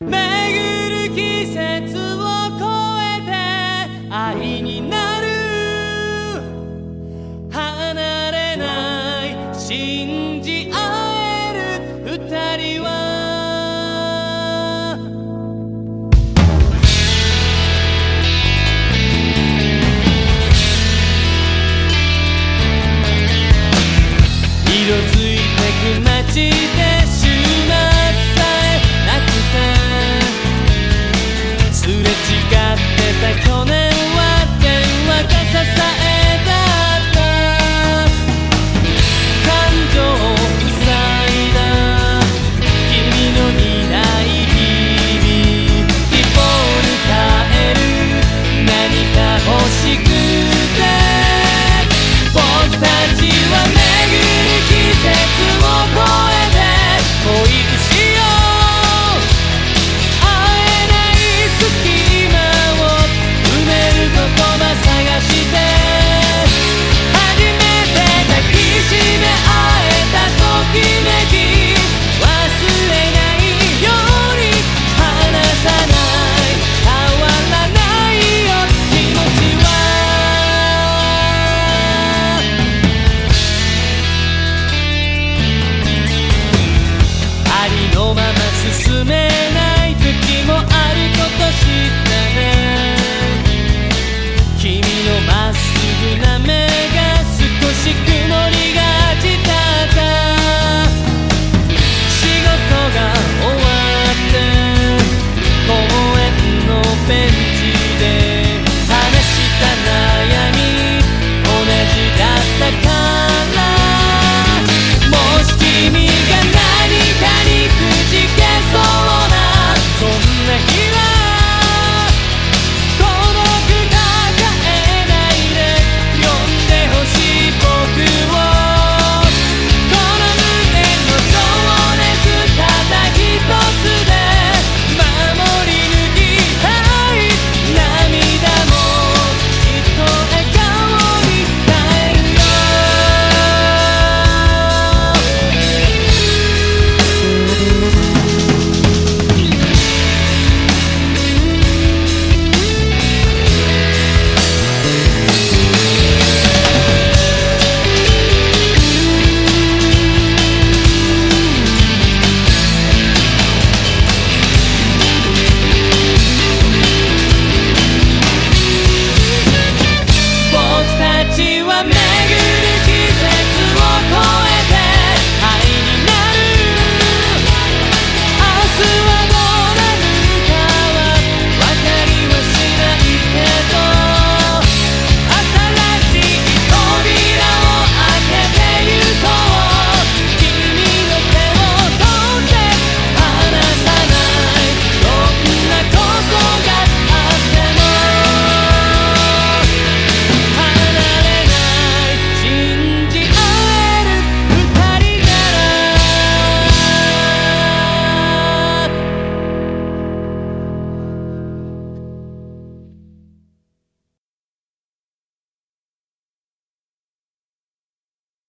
巡る季節を超えて愛になる。離れない信じ合える。二人は。色づいてく街。で that corner